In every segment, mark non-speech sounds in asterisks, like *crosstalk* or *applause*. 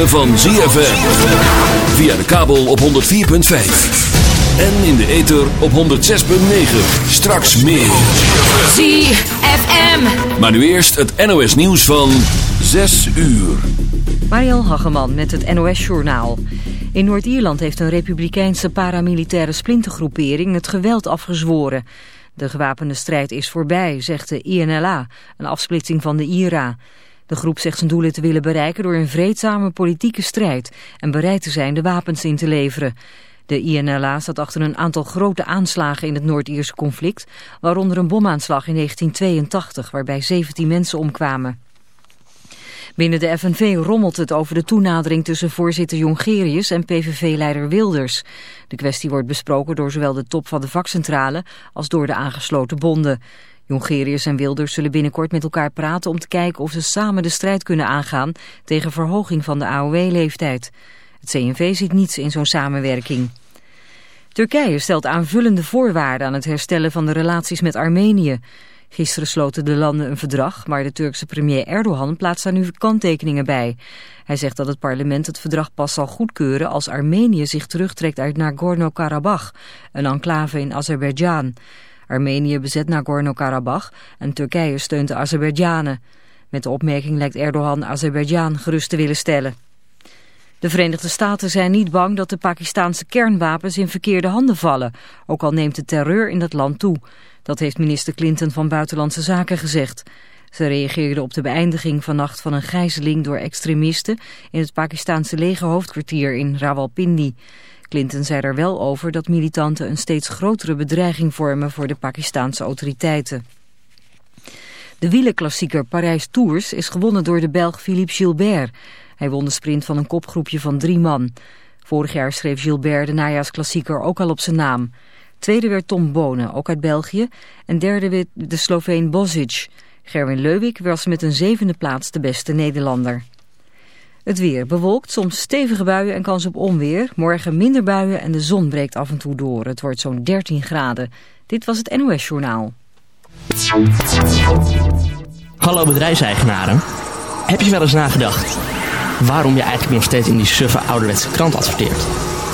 ritme van ZFM. Via de kabel op 104.5. En in de ether op 106.9. Straks meer. ZFM. Maar nu eerst het NOS nieuws van 6 uur. Mariel Hageman met het NOS Journaal. In Noord-Ierland heeft een republikeinse paramilitaire splintergroepering het geweld afgezworen. De gewapende strijd is voorbij, zegt de INLA, een afsplitsing van de IRA. De groep zegt zijn doelen te willen bereiken door een vreedzame politieke strijd en bereid te zijn de wapens in te leveren. De INLA staat achter een aantal grote aanslagen in het Noord-Ierse conflict, waaronder een bomaanslag in 1982 waarbij 17 mensen omkwamen. Binnen de FNV rommelt het over de toenadering tussen voorzitter Jongerius en PVV-leider Wilders. De kwestie wordt besproken door zowel de top van de vakcentrale als door de aangesloten bonden. Jongerius en Wilders zullen binnenkort met elkaar praten om te kijken of ze samen de strijd kunnen aangaan tegen verhoging van de AOW-leeftijd. Het CNV ziet niets in zo'n samenwerking. Turkije stelt aanvullende voorwaarden aan het herstellen van de relaties met Armenië. Gisteren sloten de landen een verdrag, maar de Turkse premier Erdogan plaatst daar nu kanttekeningen bij. Hij zegt dat het parlement het verdrag pas zal goedkeuren als Armenië zich terugtrekt uit Nagorno-Karabakh, een enclave in Azerbeidzjan. Armenië bezet Nagorno-Karabakh en Turkije steunt de Azerbeidzjanen. Met de opmerking lijkt Erdogan Azerbeidzjan gerust te willen stellen. De Verenigde Staten zijn niet bang dat de Pakistanse kernwapens in verkeerde handen vallen, ook al neemt de terreur in dat land toe. Dat heeft minister Clinton van Buitenlandse Zaken gezegd. Ze reageerde op de beëindiging vannacht van een gijzeling door extremisten in het Pakistanse legerhoofdkwartier in Rawalpindi. Clinton zei er wel over dat militanten een steeds grotere bedreiging vormen voor de Pakistanse autoriteiten. De wielerklassieker Parijs Tours is gewonnen door de Belg Philippe Gilbert. Hij won de sprint van een kopgroepje van drie man. Vorig jaar schreef Gilbert de najaarsklassieker ook al op zijn naam. Tweede werd Tom Bonen, ook uit België. En derde werd de Sloveen Bozic. Gerwin Leuwik was met een zevende plaats de beste Nederlander. Het weer bewolkt, soms stevige buien en kans op onweer. Morgen minder buien en de zon breekt af en toe door. Het wordt zo'n 13 graden. Dit was het NOS Journaal. Hallo bedrijfseigenaren. Heb je wel eens nagedacht waarom je eigenlijk nog steeds in die suffe ouderwetse krant adverteert?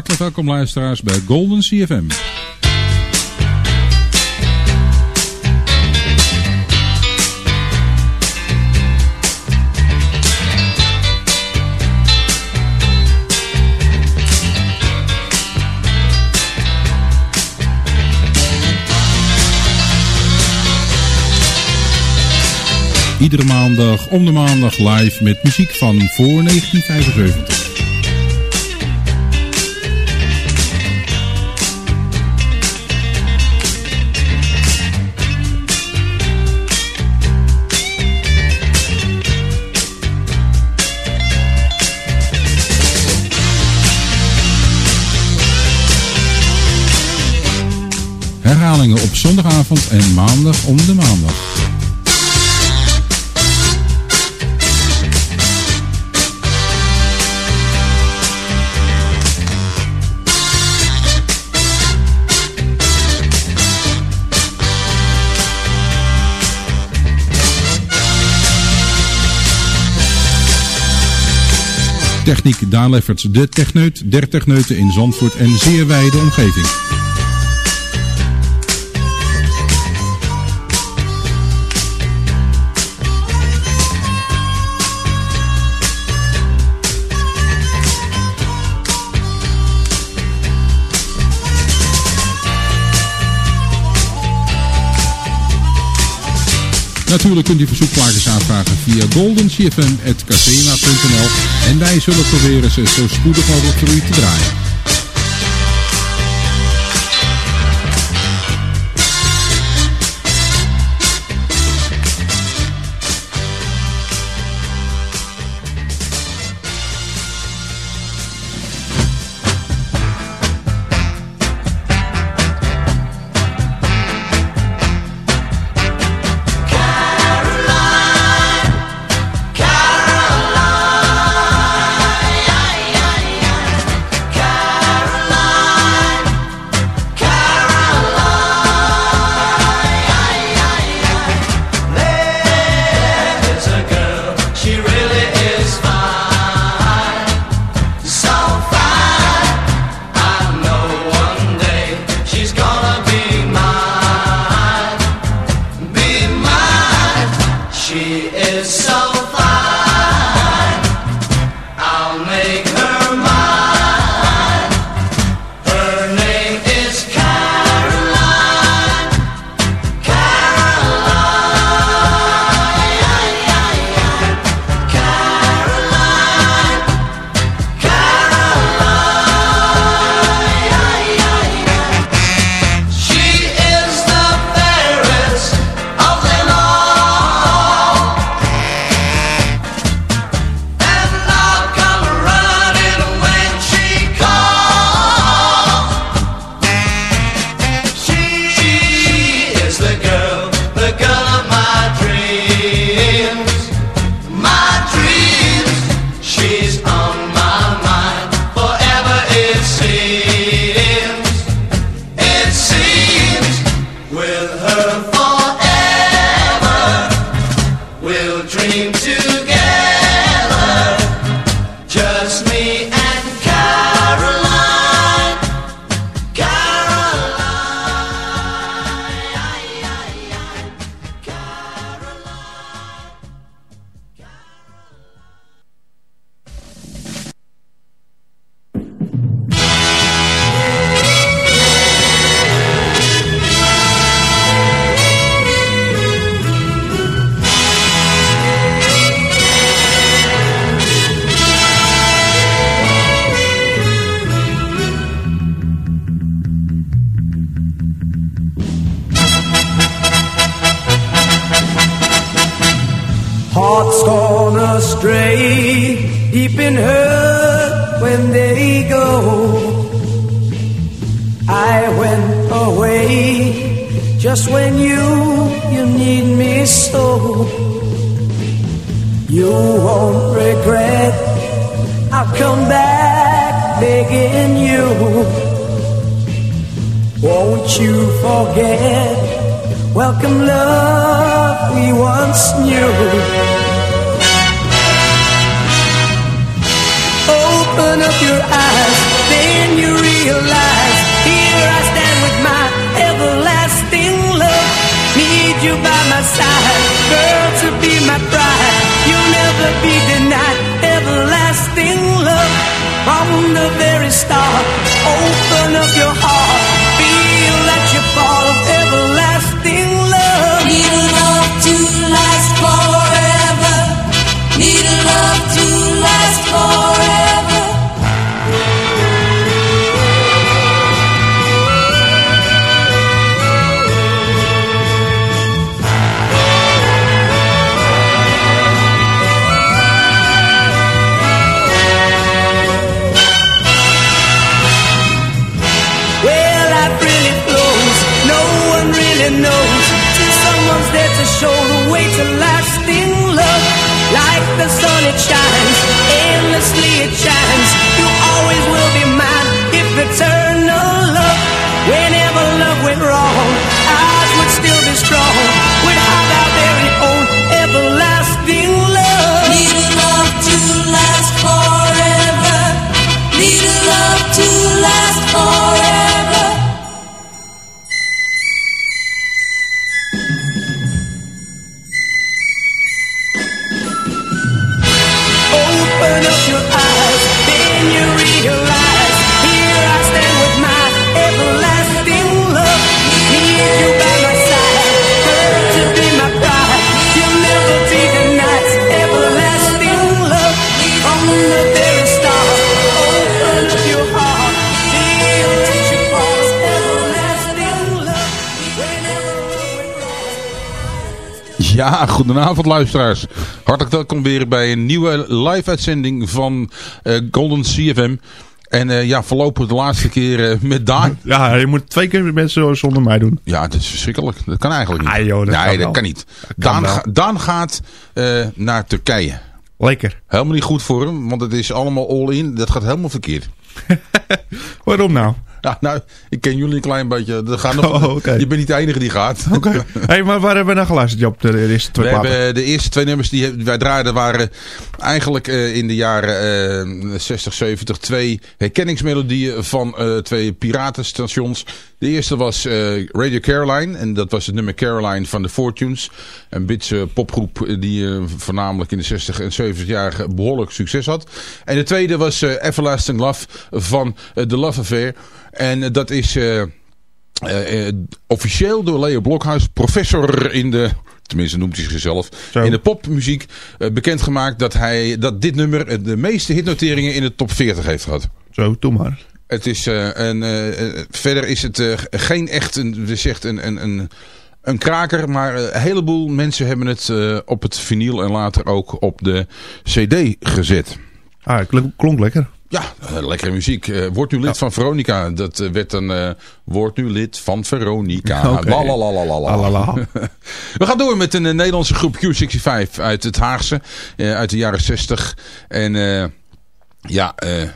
Hartelijk welkom luisteraars bij Golden CFM. Iedere maandag om de maandag live met muziek van voor 1975. Op zondagavond en maandag om de maandag. Techniek Daan Lefferts, de techneut der techneuten in Zandvoort en zeer wijde omgeving. Natuurlijk kunt u verzoekplaatjes aanvragen via goldencfm.casena.nl en wij zullen proberen ze zo spoedig mogelijk voor u te draaien. astray, deep in hurt when they go. I went away just when you you need me so. You won't regret. I'll come back begging you. Won't you forget? Welcome, love we once knew. open up your eyes, then you realize here I stand with my everlasting love. Need you by my side, girl, to be my bride. You'll never be denied everlasting love. From the very start, open up your heart. Goedenavond luisteraars. Hartelijk welkom weer bij een nieuwe live-uitzending van eh, Golden CFM. En eh, ja, voorlopig de laatste keer eh, met Daan. Ja, je moet twee keer met zo zonder mij doen. Ja, het is verschrikkelijk. Dat kan eigenlijk niet. Ah, joh, dat nee, kan dat wel. kan niet. Dat Daan, ga- Daan gaat naar Turkije. Lekker. Helemaal niet goed voor hem, want het is allemaal all-in. Dat gaat helemaal verkeerd. *laughs* Waarom nou? *laughs* Ja, nou, ik ken jullie een klein beetje. Er gaan nog, *laughs* Oh. Je bent niet de enige die gaat. Oké. *laughs* hey, maar waar hebben we naar geluisterd op de eerste twee We hebben de eerste twee nummers die wij draaiden waren eigenlijk eh, in de jaren eh 60, 70 twee herkenningsmelodieën van eh, twee piratenstations. De eerste was eh, Radio Caroline en dat was het nummer Caroline van de Fortunes. Een Britse popgroep eh, die eh, voornamelijk in de 60 en 70 jaar behoorlijk succes had. En de tweede was Everlasting Love van The Love Affair. En dat is... officieel door Leo Blokhuis, professor in de, tenminste noemt hij zichzelf, Zo. in de popmuziek, bekendgemaakt dat, hij, dat dit nummer de meeste hitnoteringen in de top 40 heeft gehad. Zo, doe maar. Het is, eh, een, eh, eh, verder is het geen echt een, we zegt een, een, een, een kraker, maar een heleboel mensen hebben het op het vinyl en later ook op de cd gezet. Ah, klonk, klonk lekker. Ja, lekkere muziek. Eh, word nu lid van Veronica. Dat werd dan... eh word nu lid van Veronica. Alala. We gaan door met een Nederlandse groep Q65 uit het Haagse. uit de jaren 60. En ja... eh, een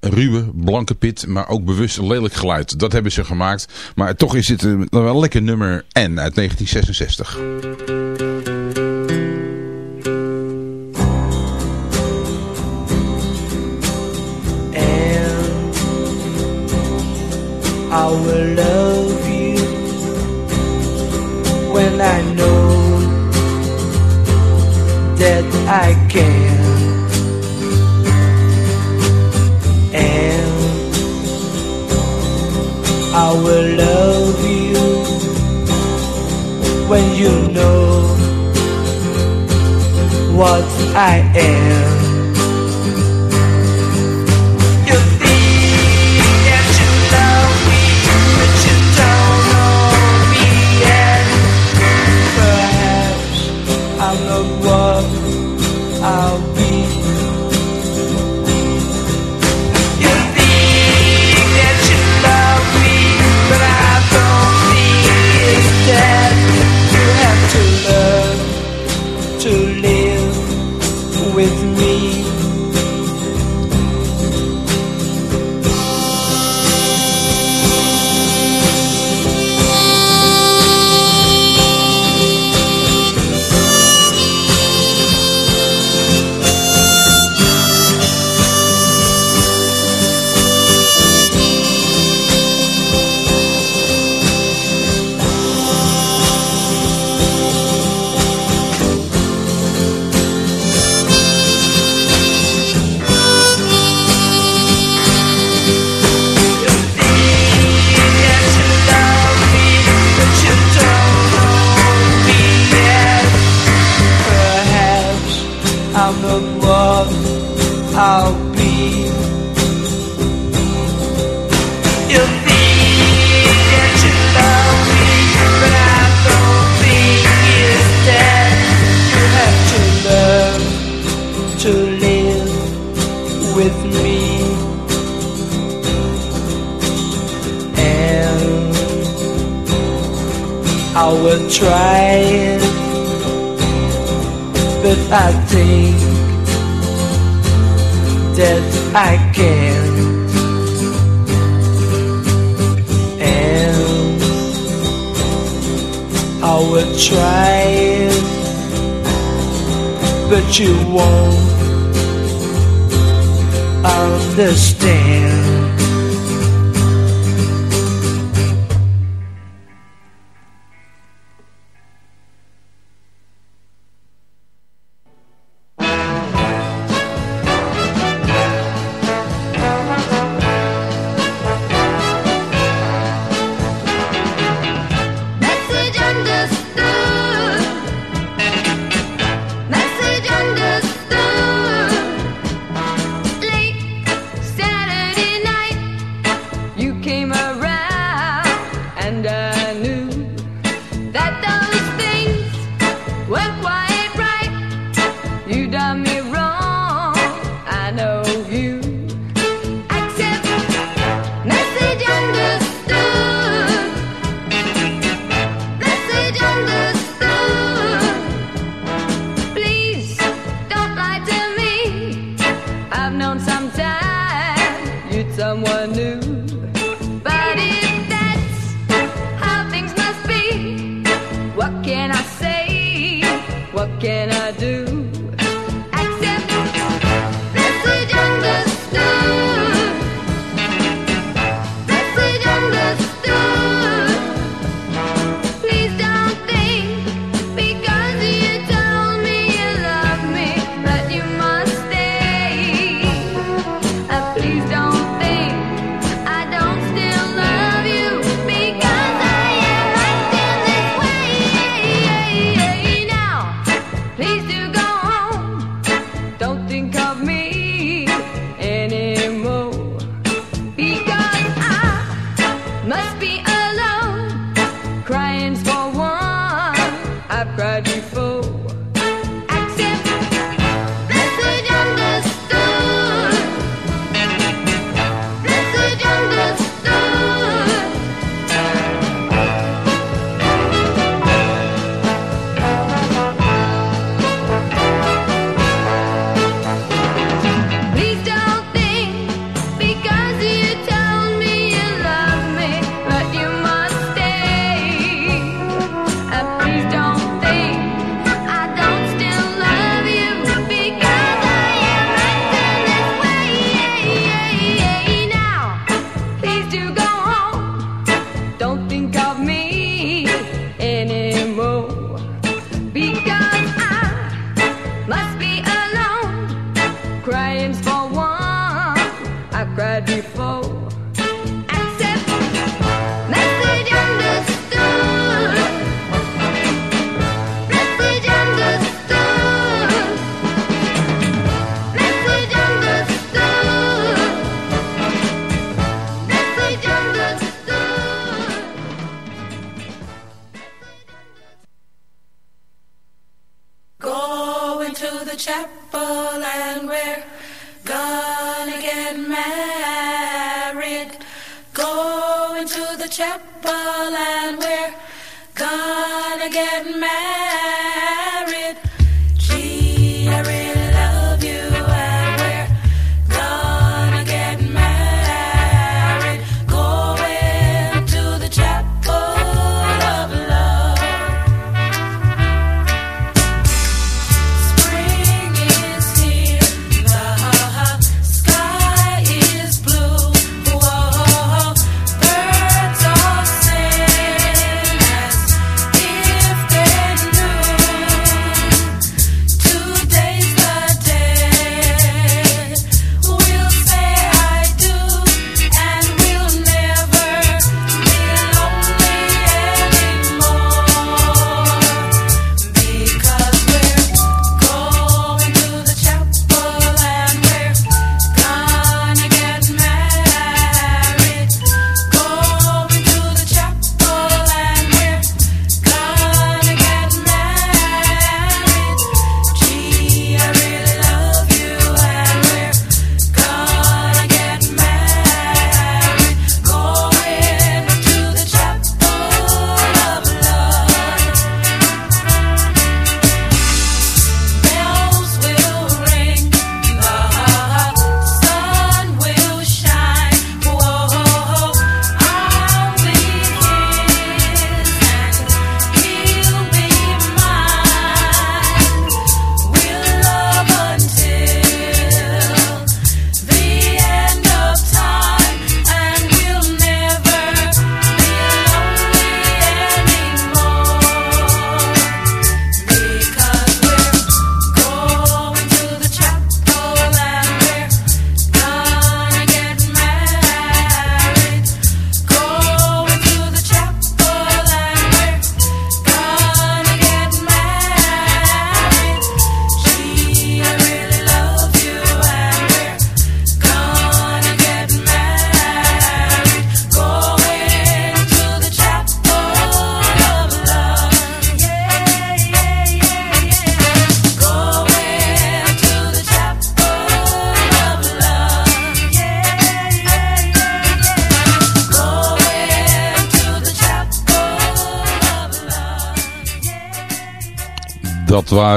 ruwe, blanke pit, maar ook bewust een lelijk geluid. Dat hebben ze gemaakt. Maar toch is het een, wel lekker nummer N uit 1966. and I will love you when I know that I can. I will love you when you know what I am. You think that you love me, but you don't know me yet. Perhaps I'm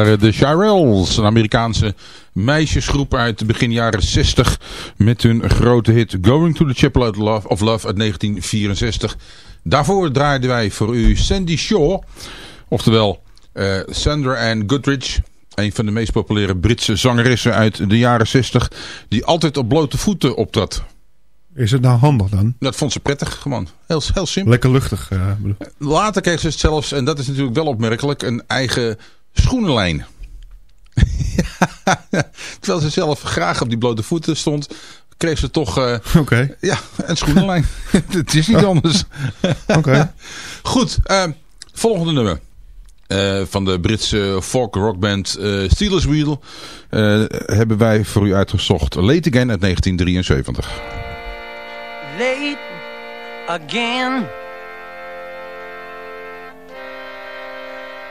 waren de Shirelles, een Amerikaanse meisjesgroep uit begin jaren 60 met hun grote hit Going to the Chapel of Love, of Love uit 1964. Daarvoor draaiden wij voor u Sandy Shaw, oftewel eh, Sandra Ann Goodrich, een van de meest populaire Britse zangeressen uit de jaren 60, die altijd op blote voeten optrad. Is het nou handig dan? Dat vond ze prettig, gewoon. Heel, heel simpel. Lekker luchtig. eh. Later kreeg ze het zelfs, en dat is natuurlijk wel opmerkelijk, een eigen schoenenlijn. Ja, *laughs* Terwijl ze zelf graag op die blote voeten stond, kreeg ze toch eh, *laughs* Oké. ja, een schoenenlijn. *laughs* Het is niet anders. Oké. Goed, eh, volgende nummer. Eh, van de Britse folk rockband eh Steelers Wheel eh, hebben wij voor u uitgezocht Late Again uit 1973. late again.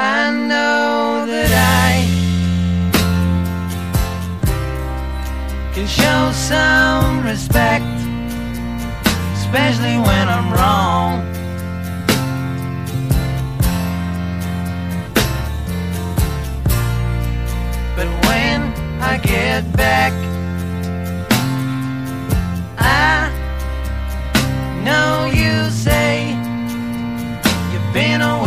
I know that I can show some respect, especially when I'm wrong. But when I get back, I know you say you've been away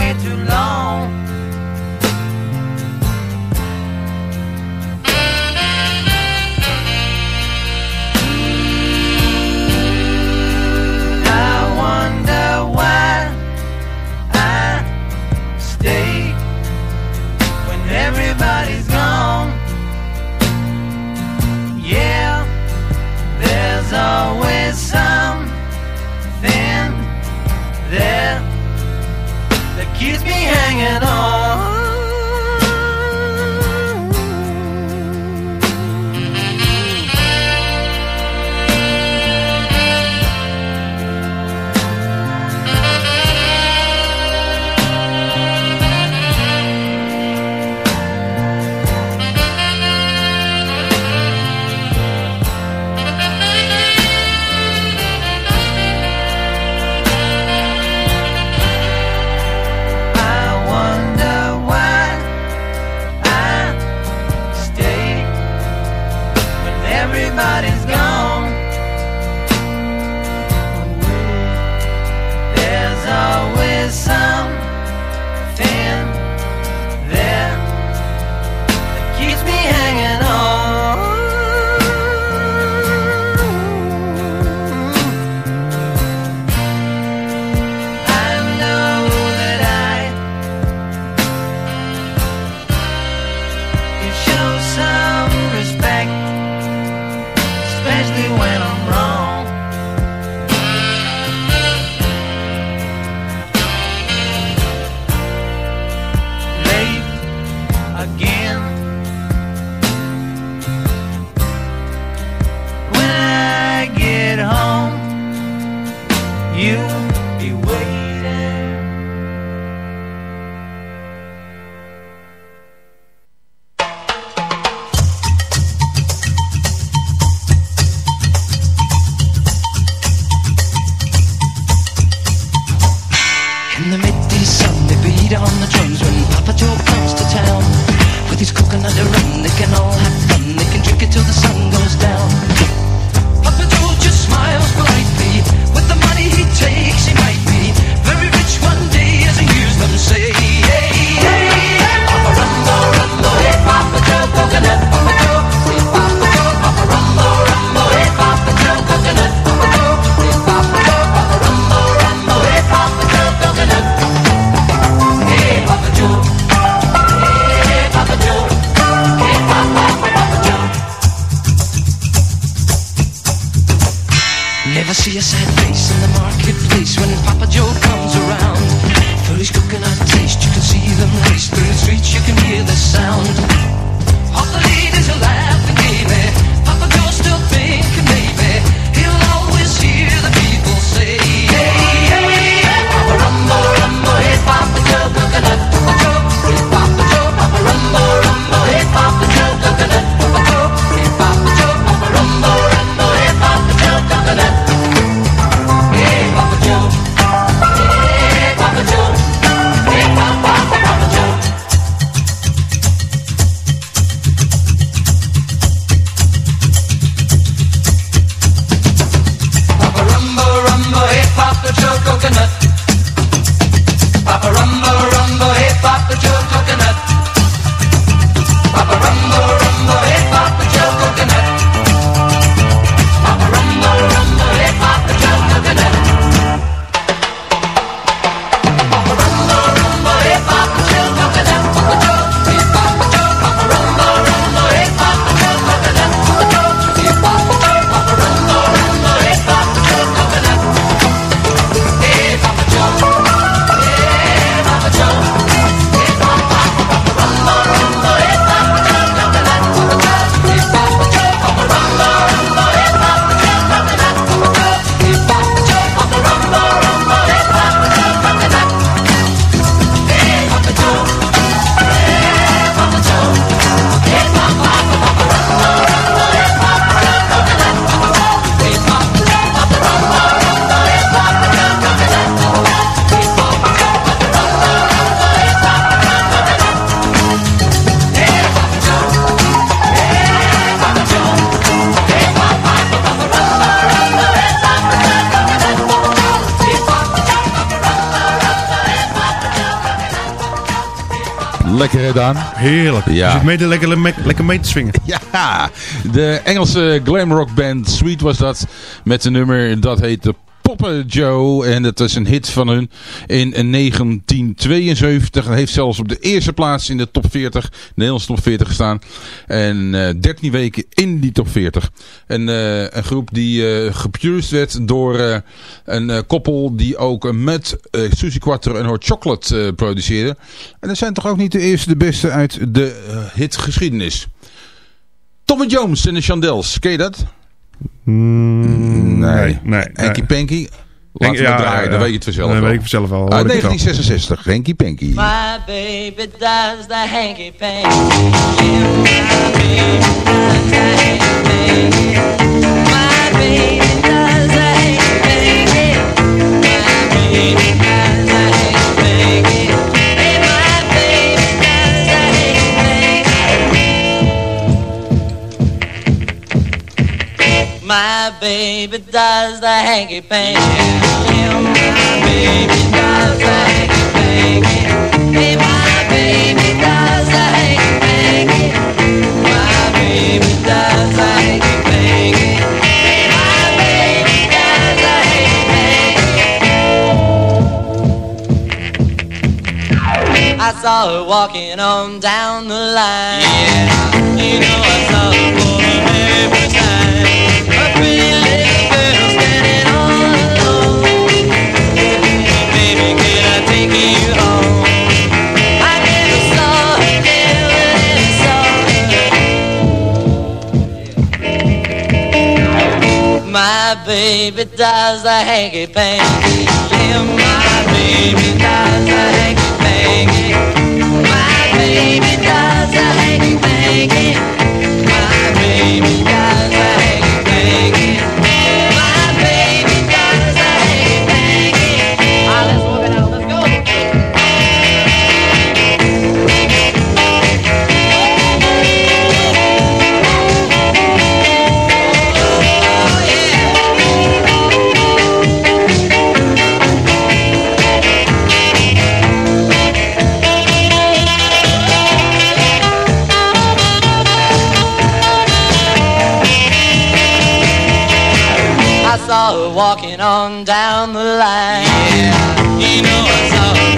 Heerlijk. Ja. Je zit mee te lekker, me- lekker mee te swingen. *laughs* Ja, de Engelse glamrock band Sweet was dat. Met een nummer dat heette Papa Joe. En dat is een hit van hun in 1972. En heeft zelfs op de eerste plaats in de top 40, de Nederlandse top 40 gestaan. En eh 13 weken in die top 40. En eh, een groep die geproduced werd door een koppel die ook met Suzy Quattro en Hot Chocolate produceerde. En dat zijn toch ook niet de eerste de beste uit de hitgeschiedenis. Tom Jones en de Chandels, ken je dat? Mm, nee, nee. Henky Panky? Laten we Ja, draaien, ja, dan weet je het vanzelf Dan wel. weet ik vanzelf wel, Uit hoor ik het al. 1966, Henky Panky. My baby does the hanky panky. Yeah, my baby does the hanky panky. Baby does the hanky panky. Yeah, my baby does the hanky panky. Hey, my baby does the hanky panky. My baby does the hanky panky. Hey, my baby does the hanky panky. I saw her walking on down the line. Yeah, you know I saw her My baby does the hanky panky. Yeah, my baby does the hanky panky. My baby does the hanky panky. My baby does the saw her walking on down the line. Yeah, you know I saw her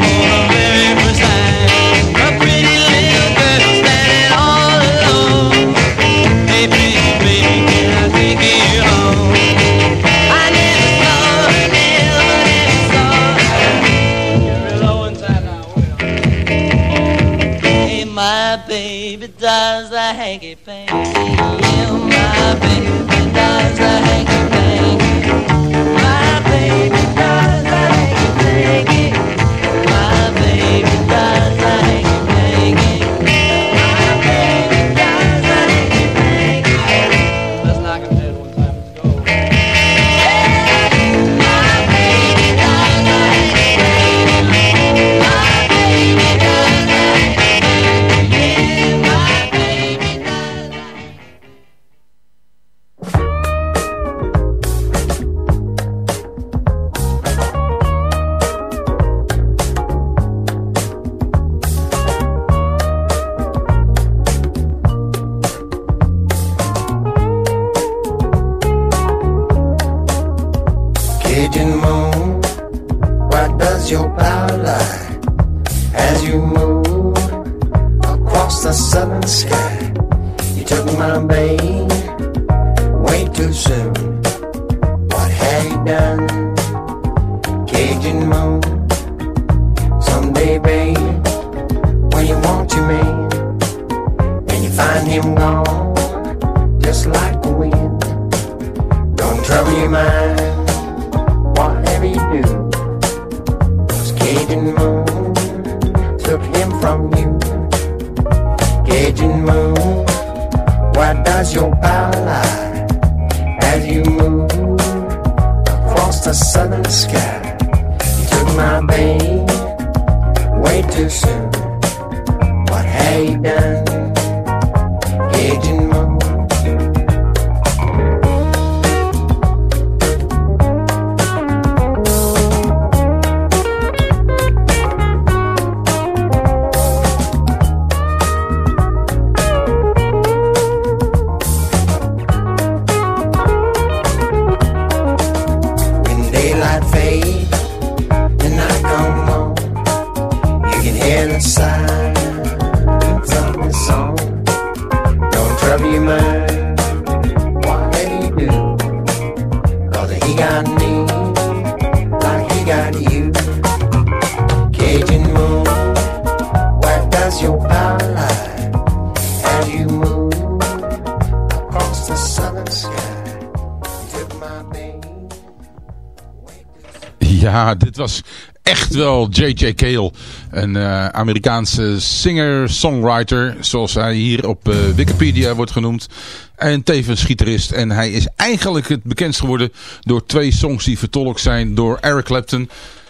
wel J.J. Cale. Een eh, Amerikaanse singer-songwriter. Zoals hij hier op eh, Wikipedia wordt genoemd. En tevens gitarist. En hij is eigenlijk het bekendst geworden door twee songs die vertolkt zijn door Eric Clapton.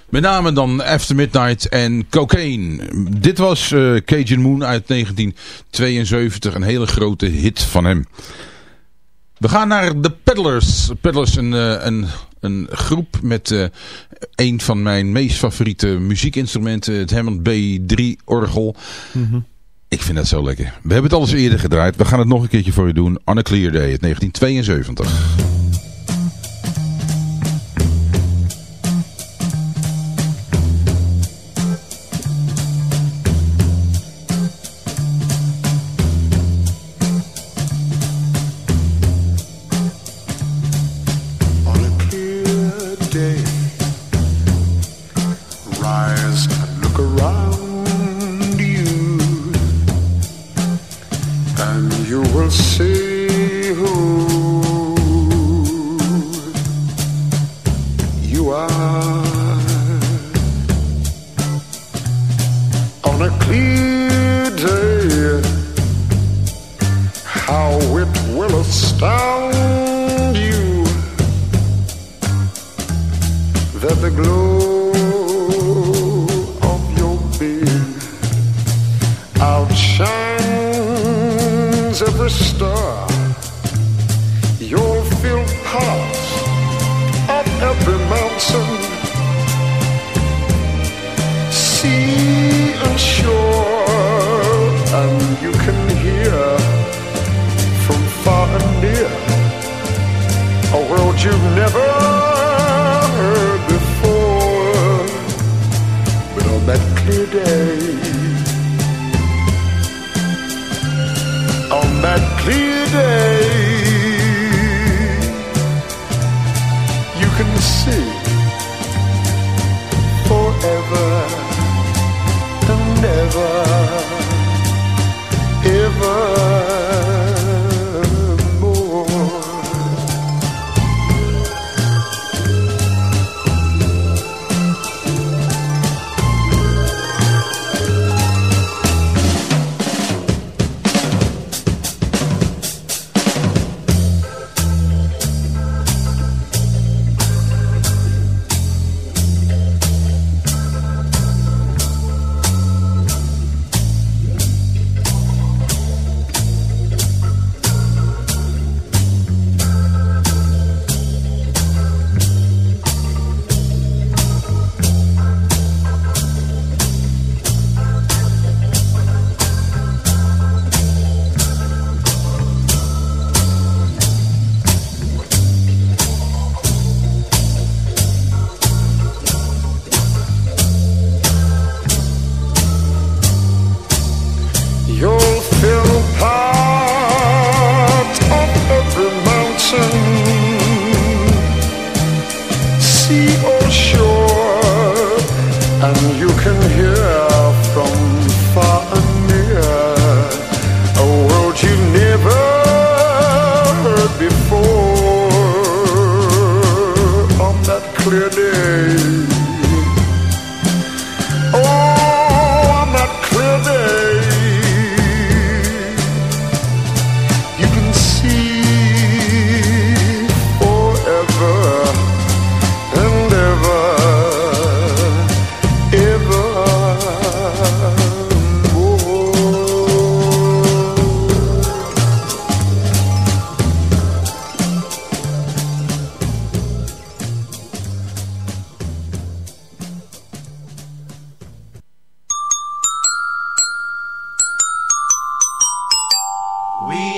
Met name dan After Midnight en Cocaine. Dit was eh, Cajun Moon uit 1972. Een hele grote hit van hem. We gaan naar de Peddlers. Peddlers, een, een een groep met eh, een van mijn meest favoriete muziekinstrumenten, het Hammond B3-orgel. Mhm. Ik vind dat zo lekker. We hebben het al eens eerder gedraaid. We gaan het nog een keertje voor je doen. On a Clear Day, het 1972.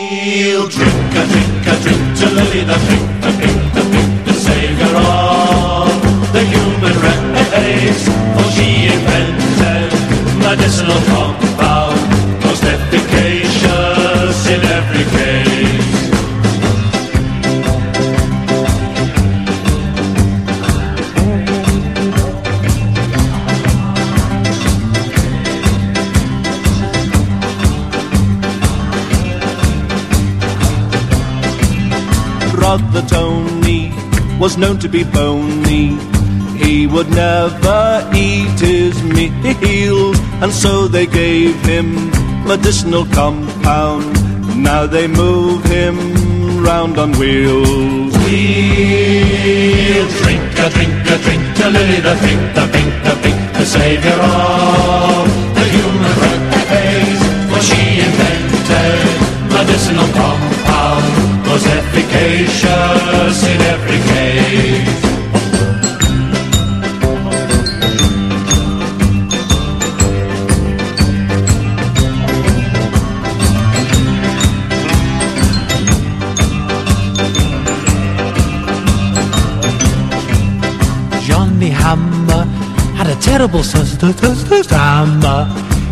He'll drink a drink a drink to Lily the Pink. Be bony. He would never eat his meals, and so they gave him medicinal compound. Now they move him round on wheels. We'll drink a drink a drink to Lily the pink, the pink, the pink, the savior of the human race. For she invented medicinal compound, was efficacious in every case. Johnny Hammer had a terrible.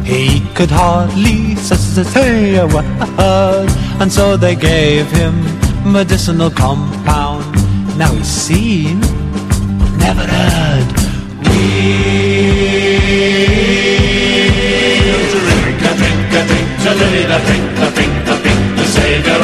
He could hardly say a word, and so they gave him medicinal compound. Now he's seen, never heard. We'll drink a drink a drink the pink, the pink, the pink, the savior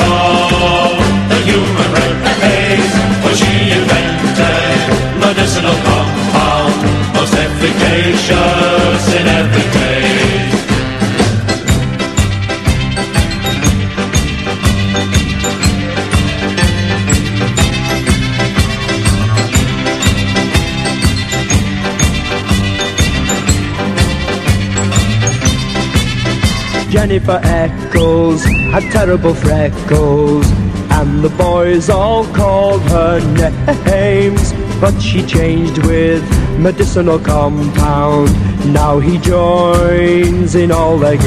Jennifer Eccles had terrible freckles, and the boys all called her names. But she changed with medicinal compound. Now he joins in all the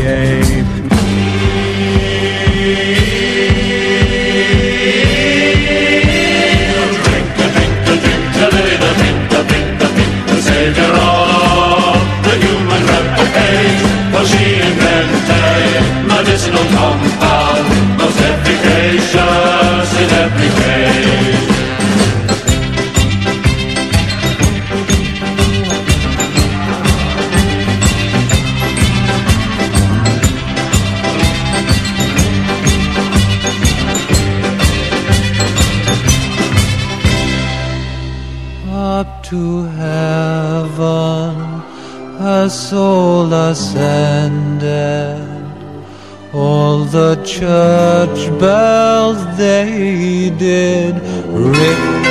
the savior of the human. For she medicinal compound, most efficacious in every case. up to heaven her soul ascended. Church bells they did ring.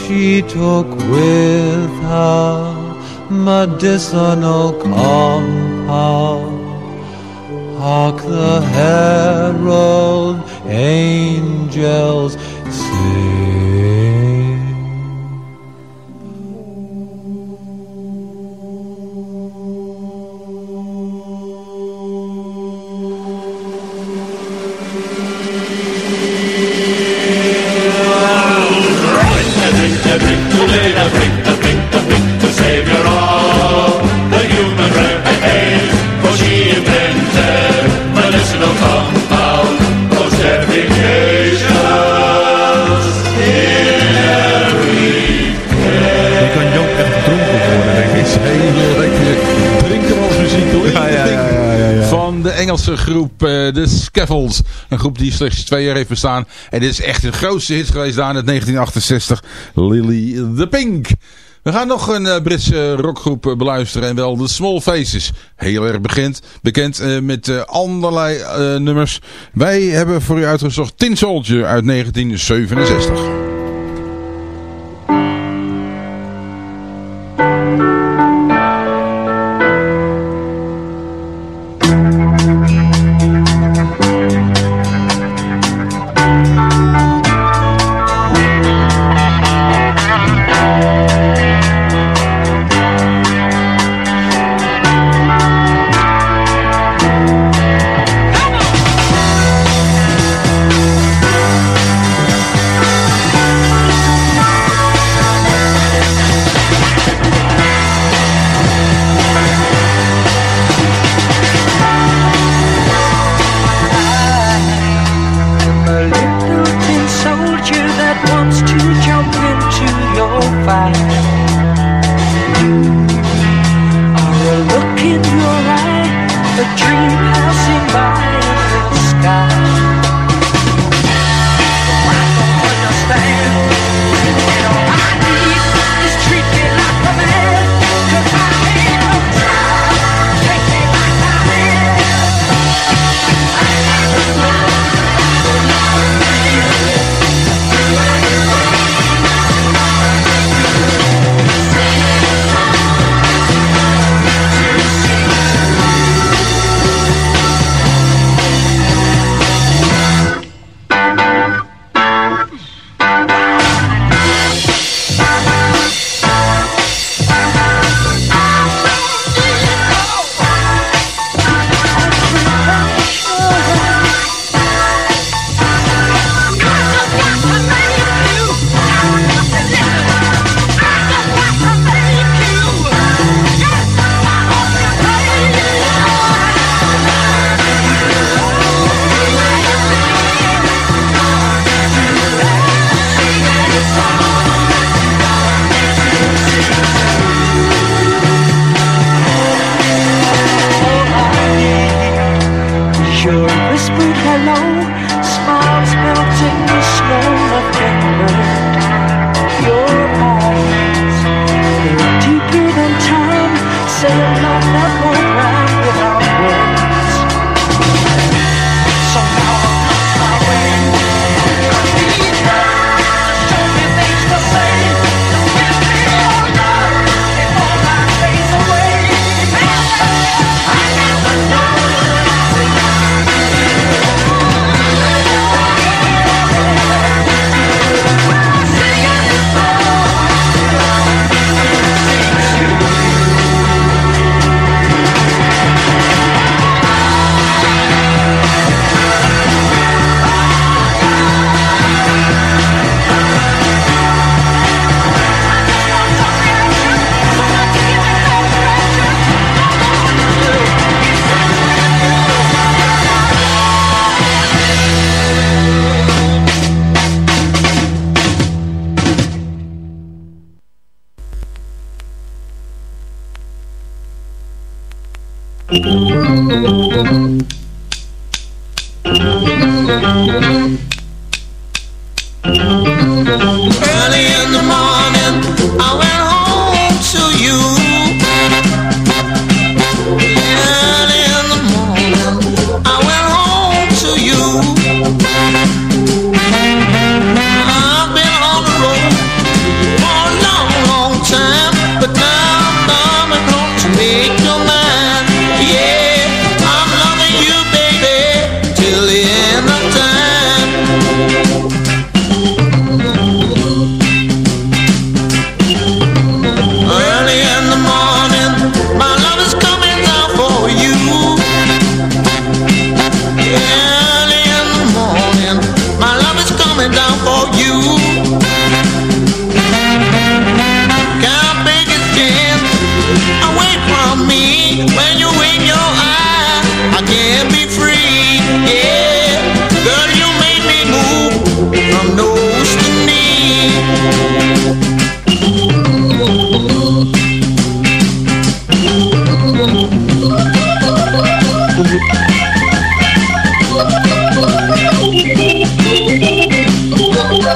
She took with her medicinal compound. Hark the herald angels sing. Eh, The Scaffolds. Een groep die slechts twee jaar heeft bestaan. En dit is echt de grootste hit geweest daar in het 1968. Lily the Pink. We gaan nog een eh, Britse rockgroep eh, beluisteren. En wel de Small Faces. Heel erg bekend, bekend met allerlei nummers. Wij hebben voor u uitgezocht Tin Soldier uit 1967.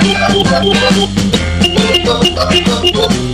Thank you.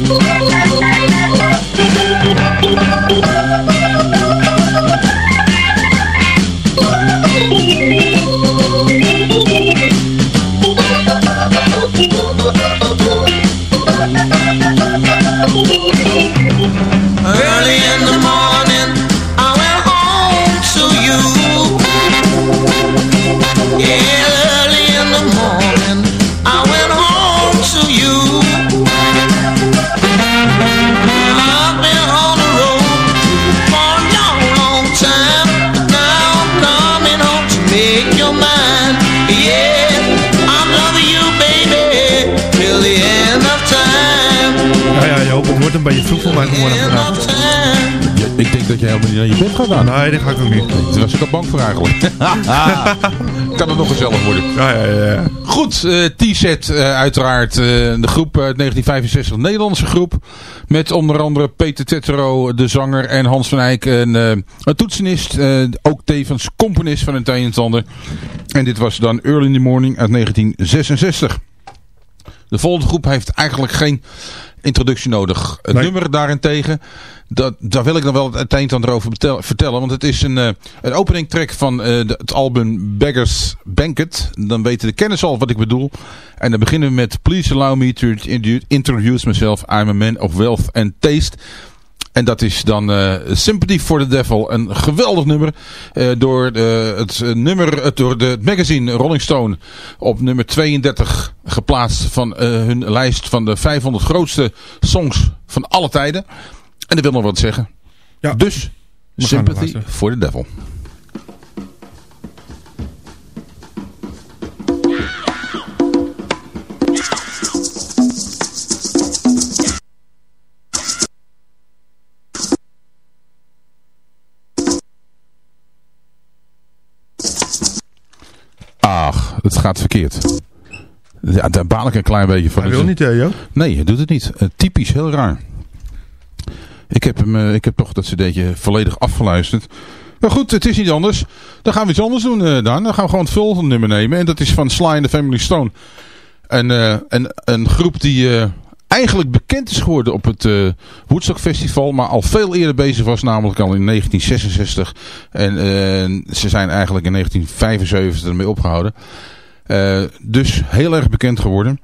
Beetje vroeg voor mij geworden vandaag. Ja, ik denk dat jij helemaal niet naar je bed gaat gaan. Nee, dat ga ik ook niet. Daar was ik al bang voor eigenlijk. *laughs* kan het nog gezellig worden. Ja, ja, ja. ja. Goed, eh, T-set eh, uiteraard. eh, de groep uit 1965, Nederlandse groep. Met onder andere Peter Tettero, de zanger. En Hans van Eyck, een, eh, een toetsenist. eh, ook tevens componist van het een en ander. En dit was dan Early in the Morning uit 1966. De volgende groep heeft eigenlijk geen introductie nodig. Een nummer daarentegen, dat, daar wil ik dan wel het en ander over vertellen. Want het is een, eh, een opening track van eh, de- het album Beggars Banquet. Dan weten de kennis al wat ik bedoel. En dan beginnen we met Please Allow Me to introdu- Introduce Myself. I'm a Man of Wealth and Taste. En dat is dan eh, Sympathy for the Devil. Een geweldig nummer. eh, door, de, het, eh, nummer het, door de, magazine Rolling Stone op nummer 32 geplaatst van eh, hun lijst van de 500 grootste songs van alle tijden. En dat wil nog wat zeggen. Dus gaan naar Sympathy for the Devil. Verkeerd. Ja, daar baal ik een klein beetje van. Hij wil niet, hè, Joop? Nee, hij doet het niet. Eh, typisch, heel raar. Ik heb, hem, eh, ik heb toch dat cd'tje volledig afgeluisterd. Maar goed, het is niet anders. Dan gaan we iets anders doen, eh Daan. Dan gaan we gewoon het volgende nummer nemen. En dat is van Sly and the Family Stone. En, eh, een, een groep die eh, eigenlijk bekend is geworden op het eh, Woodstock Festival. Maar al veel eerder bezig was, namelijk al in 1966. En eh, ze zijn eigenlijk in 1975 ermee opgehouden. Eh, dus heel erg bekend geworden.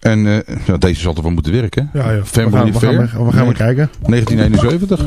En eh, ja, deze zal toch wel moeten werken. Ja, ja. Family we gaan, we Affair. gaan, we, we gaan maar kijken. 1971.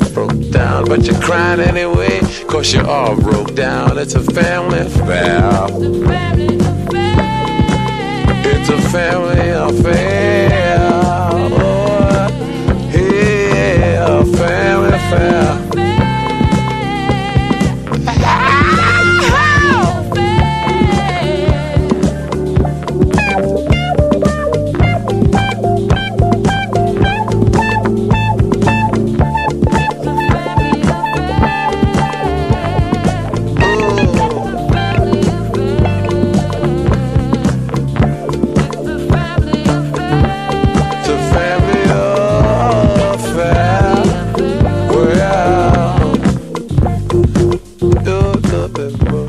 broke down. But you're crying anyway cause you're all broke down. It's a family affair. It's a family affair. Oh, yeah, family affair. Nothing but